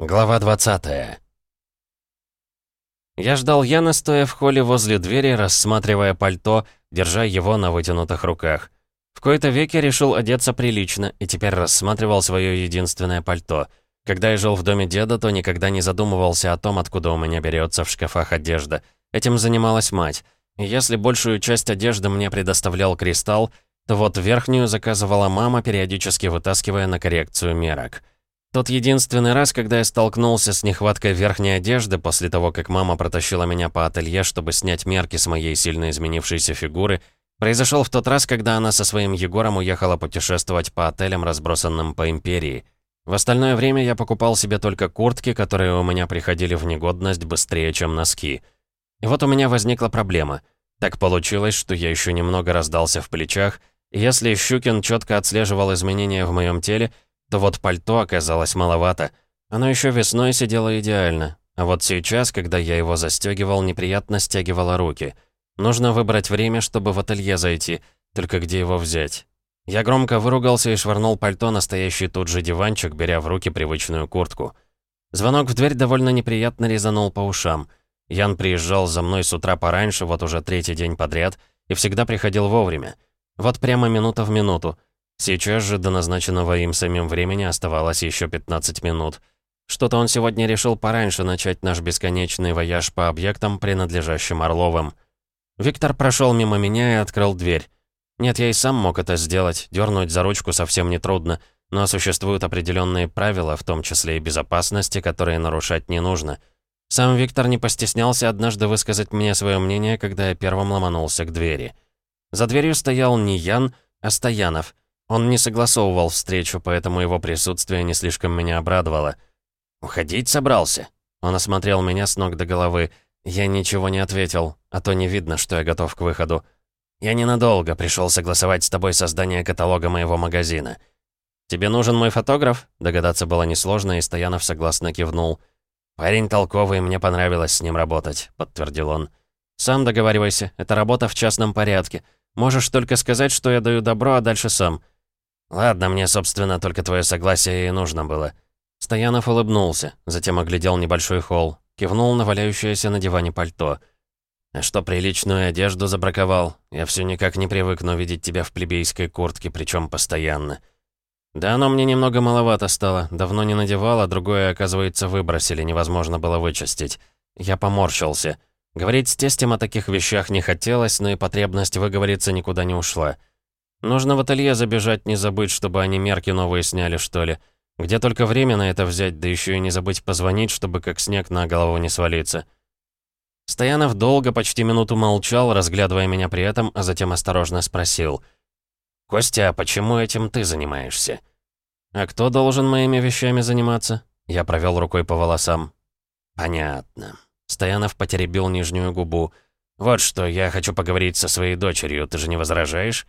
Глава 20 Я ждал Яна, стоя в холле возле двери, рассматривая пальто, держа его на вытянутых руках. В кои-то веке решил одеться прилично и теперь рассматривал свое единственное пальто. Когда я жил в доме деда, то никогда не задумывался о том, откуда у меня берется в шкафах одежда. Этим занималась мать. И если большую часть одежды мне предоставлял кристалл, то вот верхнюю заказывала мама, периодически вытаскивая на коррекцию мерок. Тот единственный раз, когда я столкнулся с нехваткой верхней одежды после того, как мама протащила меня по ателье, чтобы снять мерки с моей сильно изменившейся фигуры, произошел в тот раз, когда она со своим Егором уехала путешествовать по отелям, разбросанным по империи. В остальное время я покупал себе только куртки, которые у меня приходили в негодность быстрее, чем носки. И вот у меня возникла проблема. Так получилось, что я еще немного раздался в плечах, и если Щукин четко отслеживал изменения в моем теле, то вот пальто оказалось маловато. Оно еще весной сидело идеально. А вот сейчас, когда я его застегивал, неприятно стягивало руки. Нужно выбрать время, чтобы в ателье зайти. Только где его взять? Я громко выругался и швырнул пальто на стоящий тут же диванчик, беря в руки привычную куртку. Звонок в дверь довольно неприятно резанул по ушам. Ян приезжал за мной с утра пораньше, вот уже третий день подряд, и всегда приходил вовремя. Вот прямо минута в минуту. Сейчас же до назначенного им самим времени оставалось еще 15 минут. Что-то он сегодня решил пораньше начать наш бесконечный вояж по объектам, принадлежащим Орловым. Виктор прошел мимо меня и открыл дверь. Нет, я и сам мог это сделать, дернуть за ручку совсем нетрудно, но существуют определенные правила, в том числе и безопасности, которые нарушать не нужно. Сам Виктор не постеснялся однажды высказать мне свое мнение, когда я первым ломанулся к двери. За дверью стоял не Ян, а Стоянов — он не согласовывал встречу, поэтому его присутствие не слишком меня обрадовало. «Уходить собрался?» Он осмотрел меня с ног до головы. Я ничего не ответил, а то не видно, что я готов к выходу. «Я ненадолго пришел согласовать с тобой создание каталога моего магазина». «Тебе нужен мой фотограф?» Догадаться было несложно, и Стоянов согласно кивнул. «Парень толковый, мне понравилось с ним работать», — подтвердил он. «Сам договаривайся, это работа в частном порядке. Можешь только сказать, что я даю добро, а дальше сам». «Ладно, мне, собственно, только твое согласие и нужно было». Стоянов улыбнулся, затем оглядел небольшой холл, кивнул на валяющееся на диване пальто. «А что приличную одежду забраковал? Я все никак не привыкну видеть тебя в плебейской куртке, причем постоянно». «Да оно мне немного маловато стало. Давно не надевал, а другое, оказывается, выбросили, невозможно было вычистить. Я поморщился. Говорить с тестем о таких вещах не хотелось, но и потребность выговориться никуда не ушла. Нужно в ателье забежать, не забыть, чтобы они мерки новые сняли, что ли. Где только время на это взять, да еще и не забыть позвонить, чтобы как снег на голову не свалиться. Стоянов долго, почти минуту молчал, разглядывая меня при этом, а затем осторожно спросил. «Костя, а почему этим ты занимаешься?» «А кто должен моими вещами заниматься?» Я провел рукой по волосам. «Понятно». Стоянов потеребил нижнюю губу. «Вот что, я хочу поговорить со своей дочерью, ты же не возражаешь?»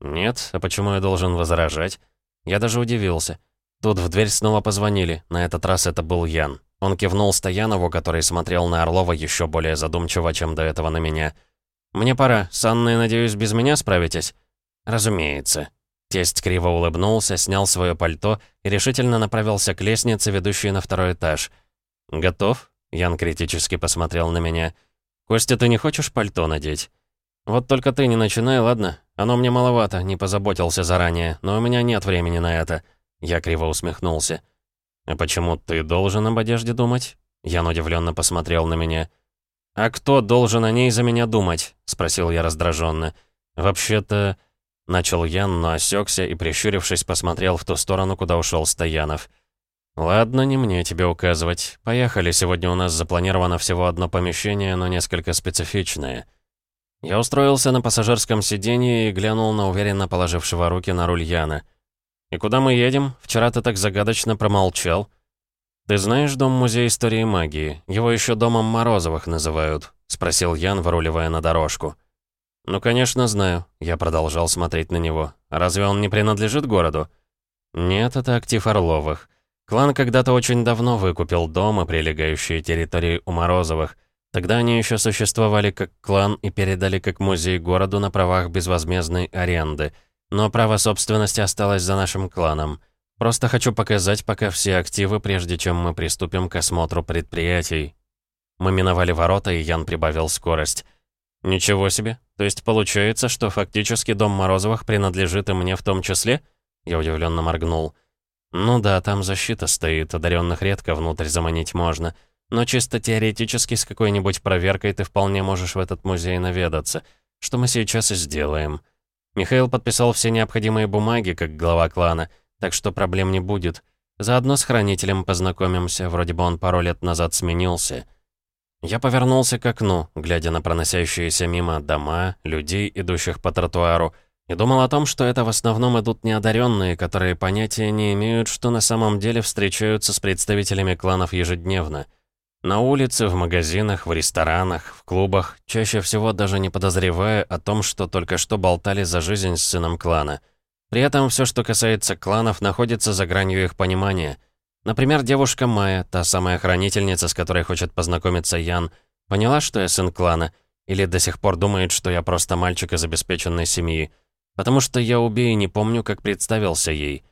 «Нет, а почему я должен возражать?» Я даже удивился. Тут в дверь снова позвонили, на этот раз это был Ян. Он кивнул Стоянову, который смотрел на Орлова еще более задумчиво, чем до этого на меня. «Мне пора. С Анной, надеюсь, без меня справитесь?» «Разумеется». Тесть криво улыбнулся, снял свое пальто и решительно направился к лестнице, ведущей на второй этаж. «Готов?» Ян критически посмотрел на меня. «Костя, ты не хочешь пальто надеть?» «Вот только ты не начинай, ладно? Оно мне маловато, не позаботился заранее, но у меня нет времени на это». Я криво усмехнулся. «А почему ты должен об одежде думать?» Ян удивленно посмотрел на меня. «А кто должен о ней за меня думать?» — спросил я раздраженно. «Вообще-то...» — начал Ян, но осекся и, прищурившись, посмотрел в ту сторону, куда ушел Стоянов. «Ладно, не мне тебе указывать. Поехали, сегодня у нас запланировано всего одно помещение, но несколько специфичное». Я устроился на пассажирском сиденье и глянул на уверенно положившего руки на руль Яна. «И куда мы едем? Вчера ты так загадочно промолчал». «Ты знаешь дом-музей истории магии? Его еще домом Морозовых называют», — спросил Ян, выруливая на дорожку. «Ну, конечно, знаю». Я продолжал смотреть на него. «Разве он не принадлежит городу?» «Нет, это актив Орловых. Клан когда-то очень давно выкупил дом и прилегающие территории у Морозовых. Тогда они еще существовали как клан и передали как музей городу на правах безвозмездной аренды. Но право собственности осталось за нашим кланом. Просто хочу показать пока все активы, прежде чем мы приступим к осмотру предприятий». Мы миновали ворота, и Ян прибавил скорость. «Ничего себе. То есть получается, что фактически дом Морозовых принадлежит и мне в том числе?» Я удивленно моргнул. «Ну да, там защита стоит, одаренных редко внутрь заманить можно. Но чисто теоретически с какой-нибудь проверкой ты вполне можешь в этот музей наведаться, что мы сейчас и сделаем». Михаил подписал все необходимые бумаги, как глава клана, так что проблем не будет. Заодно с хранителем познакомимся, вроде бы он пару лет назад сменился. Я повернулся к окну, глядя на проносящиеся мимо дома, людей, идущих по тротуару, и думал о том, что это в основном идут неодаренные, которые понятия не имеют, что на самом деле встречаются с представителями кланов ежедневно. На улице, в магазинах, в ресторанах, в клубах, чаще всего даже не подозревая о том, что только что болтали за жизнь с сыном клана. При этом все, что касается кланов, находится за гранью их понимания. Например, девушка Майя, та самая хранительница, с которой хочет познакомиться Ян, поняла, что я сын клана, или до сих пор думает, что я просто мальчик из обеспеченной семьи. Потому что я убей не помню, как представился ей.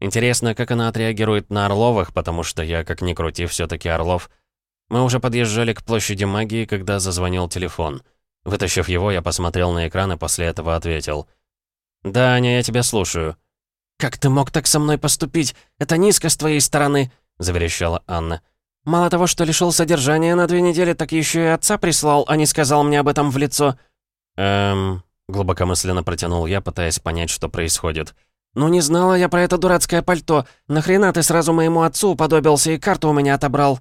Интересно, как она отреагирует на Орловых, потому что я, как ни крути, все таки Орлов. Мы уже подъезжали к площади магии, когда зазвонил телефон. Вытащив его, я посмотрел на экран и после этого ответил. «Да, Аня, я тебя слушаю». «Как ты мог так со мной поступить? Это низко с твоей стороны», — заверещала Анна. «Мало того, что лишил содержания на две недели, так еще и отца прислал, а не сказал мне об этом в лицо». «Эм...» Глубокомысленно протянул я, пытаясь понять, что происходит. «Ну не знала я про это дурацкое пальто. Нахрена ты сразу моему отцу уподобился и карту у меня отобрал?»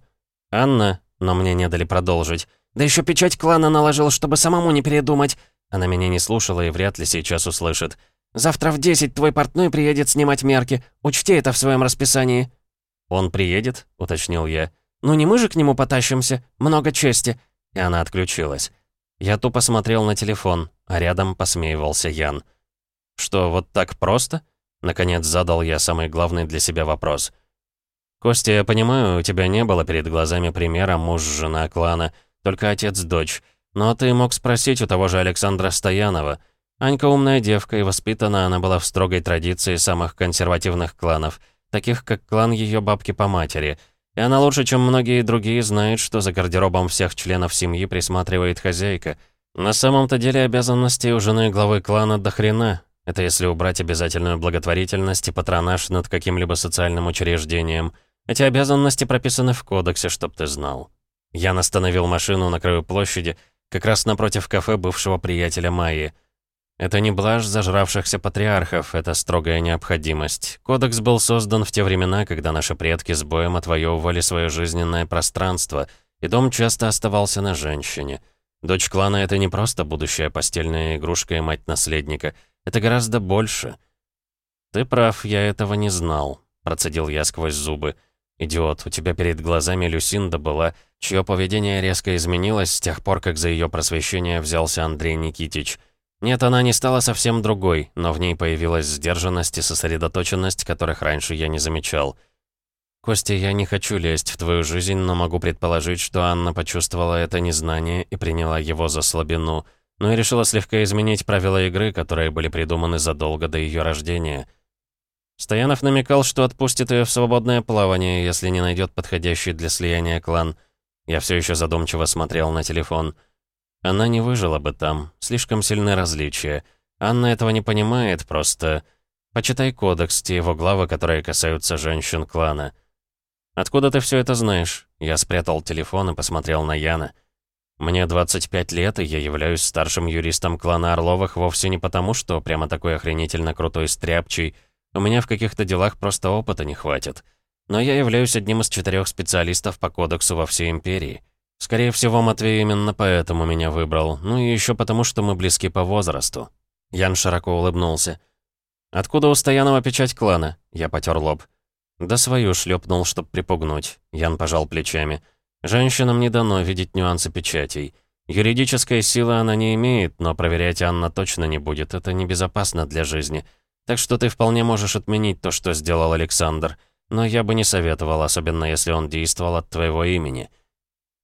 «Анна...» Но мне не дали продолжить. «Да еще печать клана наложил, чтобы самому не передумать». Она меня не слушала и вряд ли сейчас услышит. «Завтра в десять твой портной приедет снимать мерки. Учти это в своем расписании». «Он приедет?» — уточнил я. «Ну не мы же к нему потащимся. Много чести». И она отключилась. Я тупо смотрел на телефон, а рядом посмеивался Ян. «Что, вот так просто?» Наконец задал я самый главный для себя вопрос. «Костя, я понимаю, у тебя не было перед глазами примера муж-жена клана, только отец-дочь. Но ты мог спросить у того же Александра Стоянова. Анька умная девка, и воспитана она была в строгой традиции самых консервативных кланов, таких как клан ее бабки по матери. И она лучше, чем многие другие, знает, что за гардеробом всех членов семьи присматривает хозяйка — на самом-то деле обязанностей у жены главы клана до хрена. Это если убрать обязательную благотворительность и патронаж над каким-либо социальным учреждением. Эти обязанности прописаны в кодексе, чтоб ты знал. Я остановил машину на краю площади, как раз напротив кафе бывшего приятеля Майи. Это не блажь зажравшихся патриархов, это строгая необходимость. Кодекс был создан в те времена, когда наши предки с боем отвоевывали свое жизненное пространство, и дом часто оставался на женщине — Дочь клана — это не просто будущая постельная игрушка и мать наследника. Это гораздо больше. «Ты прав, я этого не знал», — процедил я сквозь зубы. «Идиот, у тебя перед глазами Люсинда была, чье поведение резко изменилось с тех пор, как за ее просвещение взялся Андрей Никитич. Нет, она не стала совсем другой, но в ней появилась сдержанность и сосредоточенность, которых раньше я не замечал». «Костя, я не хочу лезть в твою жизнь, но могу предположить, что Анна почувствовала это незнание и приняла его за слабину, но и решила слегка изменить правила игры, которые были придуманы задолго до ее рождения». Стоянов намекал, что отпустит ее в свободное плавание, если не найдет подходящий для слияния клан. Я все еще задумчиво смотрел на телефон. Она не выжила бы там, слишком сильны различия. Анна этого не понимает, просто... Почитай кодекс, те его главы, которые касаются женщин клана. «Откуда ты все это знаешь?» Я спрятал телефон и посмотрел на Яна. «Мне 25 лет, и я являюсь старшим юристом клана Орловых вовсе не потому, что прямо такой охренительно крутой стряпчий. У меня в каких-то делах просто опыта не хватит. Но я являюсь одним из четырех специалистов по кодексу во всей империи. Скорее всего, Матвей именно поэтому меня выбрал. Ну и еще потому, что мы близки по возрасту». Ян широко улыбнулся. «Откуда у Стоянова печать клана?» Я потер лоб. «Да свою шлепнул, чтоб припугнуть», — Ян пожал плечами. «Женщинам не дано видеть нюансы печатей. Юридической силы она не имеет, но проверять Анна точно не будет, это небезопасно для жизни. Так что ты вполне можешь отменить то, что сделал Александр. Но я бы не советовал, особенно если он действовал от твоего имени».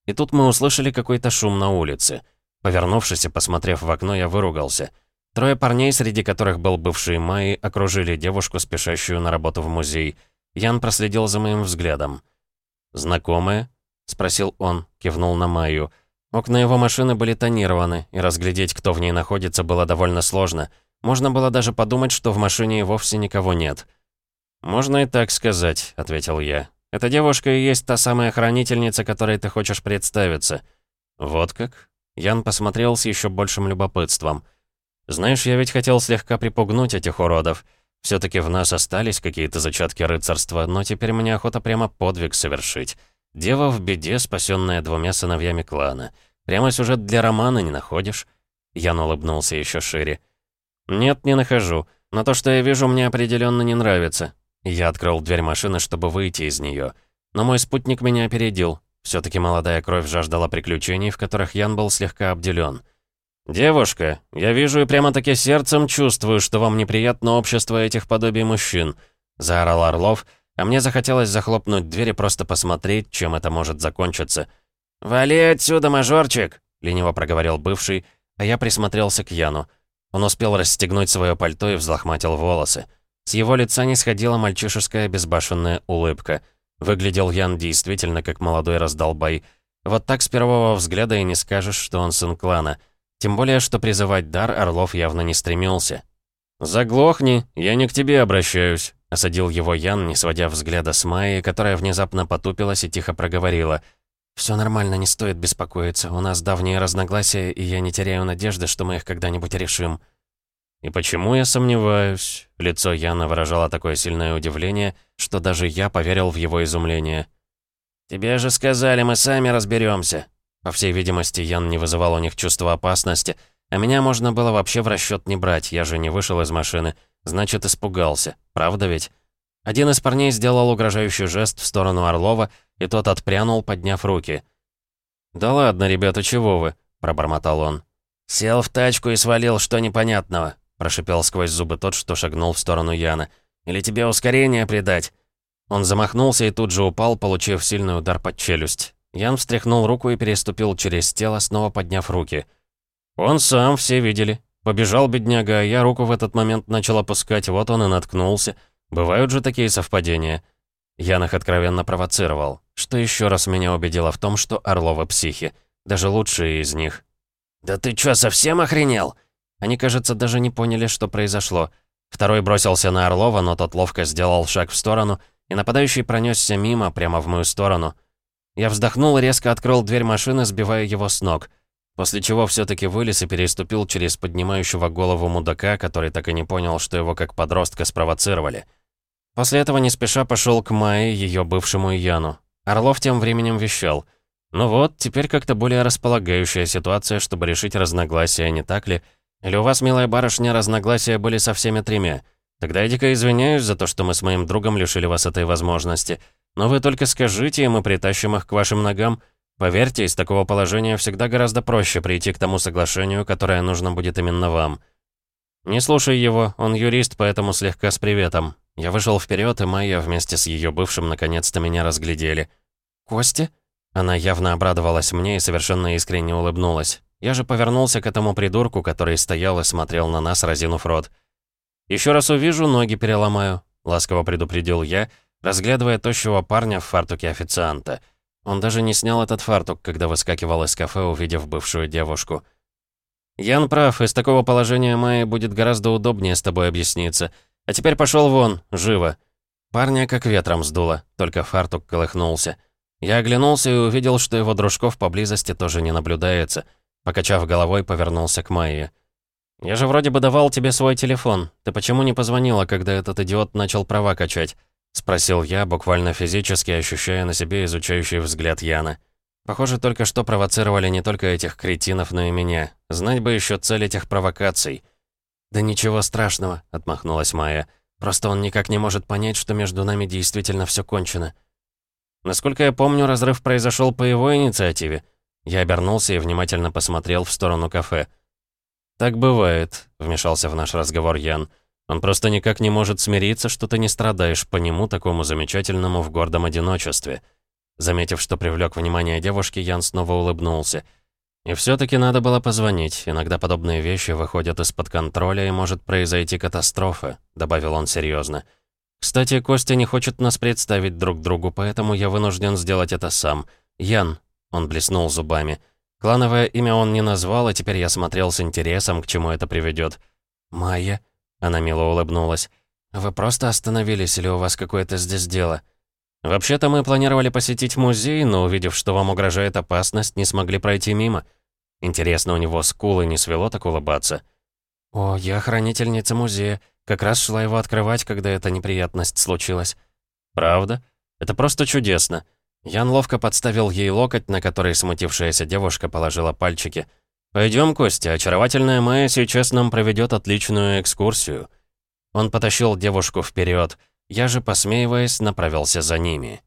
И тут мы услышали какой-то шум на улице. Повернувшись и посмотрев в окно, я выругался. Трое парней, среди которых был бывший Майи, окружили девушку, спешащую на работу в музей. Ян проследил за моим взглядом. «Знакомые?» — спросил он, кивнул на Майю. Окна его машины были тонированы, и разглядеть, кто в ней находится, было довольно сложно. Можно было даже подумать, что в машине вовсе никого нет. «Можно и так сказать», — ответил я. «Эта девушка и есть та самая хранительница, которой ты хочешь представиться». «Вот как?» Ян посмотрел с еще большим любопытством. «Знаешь, я ведь хотел слегка припугнуть этих уродов. все таки в нас остались какие-то зачатки рыцарства, но теперь мне охота прямо подвиг совершить. Дева в беде, спасенная двумя сыновьями клана. Прямо сюжет для романа не находишь?» Ян улыбнулся еще шире. «Нет, не нахожу. Но то, что я вижу, мне определенно не нравится». Я открыл дверь машины, чтобы выйти из нее. Но мой спутник меня опередил. все таки молодая кровь жаждала приключений, в которых Ян был слегка обделен. «Девушка, я вижу и прямо-таки сердцем чувствую, что вам неприятно общество этих подобий мужчин», — заорал Орлов, а мне захотелось захлопнуть дверь и просто посмотреть, чем это может закончиться. «Вали отсюда, мажорчик!» — лениво проговорил бывший, а я присмотрелся к Яну. Он успел расстегнуть свое пальто и взлохматил волосы. С его лица не сходила мальчишеская безбашенная улыбка. Выглядел Ян действительно как молодой раздолбай. Вот так с первого взгляда и не скажешь, что он сын клана. Тем более, что призывать дар Орлов явно не стремился. «Заглохни, я не к тебе обращаюсь», — осадил его Ян, не сводя взгляда с Майи, которая внезапно потупилась и тихо проговорила. «Все нормально, не стоит беспокоиться. У нас давние разногласия, и я не теряю надежды, что мы их когда-нибудь решим». «И почему я сомневаюсь?» Лицо Яна выражало такое сильное удивление, что даже я поверил в его изумление. «Тебе же сказали, мы сами разберемся. По всей видимости, Ян не вызывал у них чувства опасности, а меня можно было вообще в расчет не брать, я же не вышел из машины. Значит, испугался. Правда ведь? Один из парней сделал угрожающий жест в сторону Орлова, и тот отпрянул, подняв руки. «Да ладно, ребята, чего вы?» — пробормотал он. «Сел в тачку и свалил, что непонятного», — прошипел сквозь зубы тот, что шагнул в сторону Яна. «Или тебе ускорение придать?» Он замахнулся и тут же упал, получив сильный удар под челюсть. Ян встряхнул руку и переступил через тело, снова подняв руки. «Он сам, все видели. Побежал бедняга, а я руку в этот момент начал опускать, вот он и наткнулся. Бывают же такие совпадения». Ян их откровенно провоцировал, что еще раз меня убедило в том, что Орловы психи. Даже лучшие из них. «Да ты чё, совсем охренел?» Они, кажется, даже не поняли, что произошло. Второй бросился на Орлова, но тот ловко сделал шаг в сторону, и нападающий пронесся мимо, прямо в мою сторону. Я вздохнул и резко открыл дверь машины, сбивая его с ног. После чего все таки вылез и переступил через поднимающего голову мудака, который так и не понял, что его как подростка спровоцировали. После этого не спеша пошел к Майе, ее бывшему Яну. Орлов тем временем вещал. «Ну вот, теперь как-то более располагающая ситуация, чтобы решить разногласия, не так ли? Или у вас, милая барышня, разногласия были со всеми тремя? Тогда я дико извиняюсь за то, что мы с моим другом лишили вас этой возможности. Но вы только скажите, и мы притащим их к вашим ногам. Поверьте, из такого положения всегда гораздо проще прийти к тому соглашению, которое нужно будет именно вам. Не слушай его, он юрист, поэтому слегка с приветом. Я вышел вперед, и Майя вместе с ее бывшим наконец-то меня разглядели. «Костя?» Она явно обрадовалась мне и совершенно искренне улыбнулась. Я же повернулся к этому придурку, который стоял и смотрел на нас, разинув рот. «Еще раз увижу, ноги переломаю», — ласково предупредил я, — разглядывая тощего парня в фартуке официанта. Он даже не снял этот фартук, когда выскакивал из кафе, увидев бывшую девушку. «Ян прав, из такого положения Майи будет гораздо удобнее с тобой объясниться. А теперь пошел вон, живо». Парня как ветром сдуло, только фартук колыхнулся. Я оглянулся и увидел, что его дружков поблизости тоже не наблюдается. Покачав головой, повернулся к Майе. «Я же вроде бы давал тебе свой телефон. Ты почему не позвонила, когда этот идиот начал права качать?» — спросил я, буквально физически ощущая на себе изучающий взгляд Яна. Похоже, только что провоцировали не только этих кретинов, но и меня. Знать бы еще цель этих провокаций. «Да ничего страшного», — отмахнулась Майя. «Просто он никак не может понять, что между нами действительно все кончено». Насколько я помню, разрыв произошел по его инициативе. Я обернулся и внимательно посмотрел в сторону кафе. «Так бывает», — вмешался в наш разговор Ян. Он просто никак не может смириться, что ты не страдаешь по нему, такому замечательному в гордом одиночестве. Заметив, что привлек внимание девушки, Ян снова улыбнулся. И все-таки надо было позвонить. Иногда подобные вещи выходят из-под контроля и может произойти катастрофа», — добавил он серьезно. «Кстати, Костя не хочет нас представить друг другу, поэтому я вынужден сделать это сам. Ян», — он блеснул зубами. Клановое имя он не назвал, а теперь я смотрел с интересом, к чему это приведет. «Майя», — она мило улыбнулась. «Вы просто остановились или у вас какое-то здесь дело?» «Вообще-то мы планировали посетить музей, но, увидев, что вам угрожает опасность, не смогли пройти мимо. Интересно, у него скулы не свело так улыбаться?» «О, я хранительница музея. Как раз шла его открывать, когда эта неприятность случилась». «Правда? Это просто чудесно». Ян ловко подставил ей локоть, на который смутившаяся девушка положила пальчики. «Пойдем, Костя, очаровательная Майя сейчас нам проведет отличную экскурсию». Он потащил девушку вперед. Я же, посмеиваясь, направился за ними.